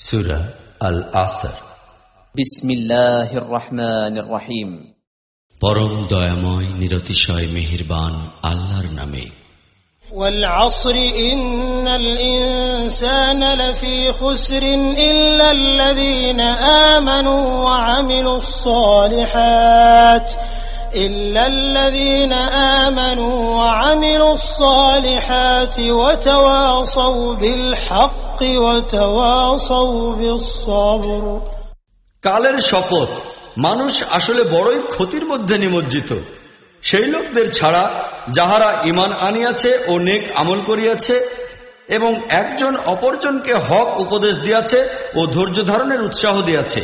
সুরা আল আসর বিসমিল্লাহির রহমানির রহিম পরম দয়াময় নিরতিশয় মেহেরবান আল্লাহর নামে والعصر إن الإنسان لفي خسر إلا الذين آمنوا وعملوا الصالحات إلا الذين آمنوا وعملوا الصالحات وتواصوا بالحق وتواصوا بالصبر কালের শপথ মানুষ আসলে বড়ই ক্ষতির মধ্যে নিমজ্জিত সেই লোকদের ছাড়া যাহারা ইমান আনিয়াছে ও নেক আমল করিয়াছে এবং একজন অপরজনকে হক উপদেশ দিয়াছে ও ধৈর্য ধারণের উৎসাহ দিয়াছে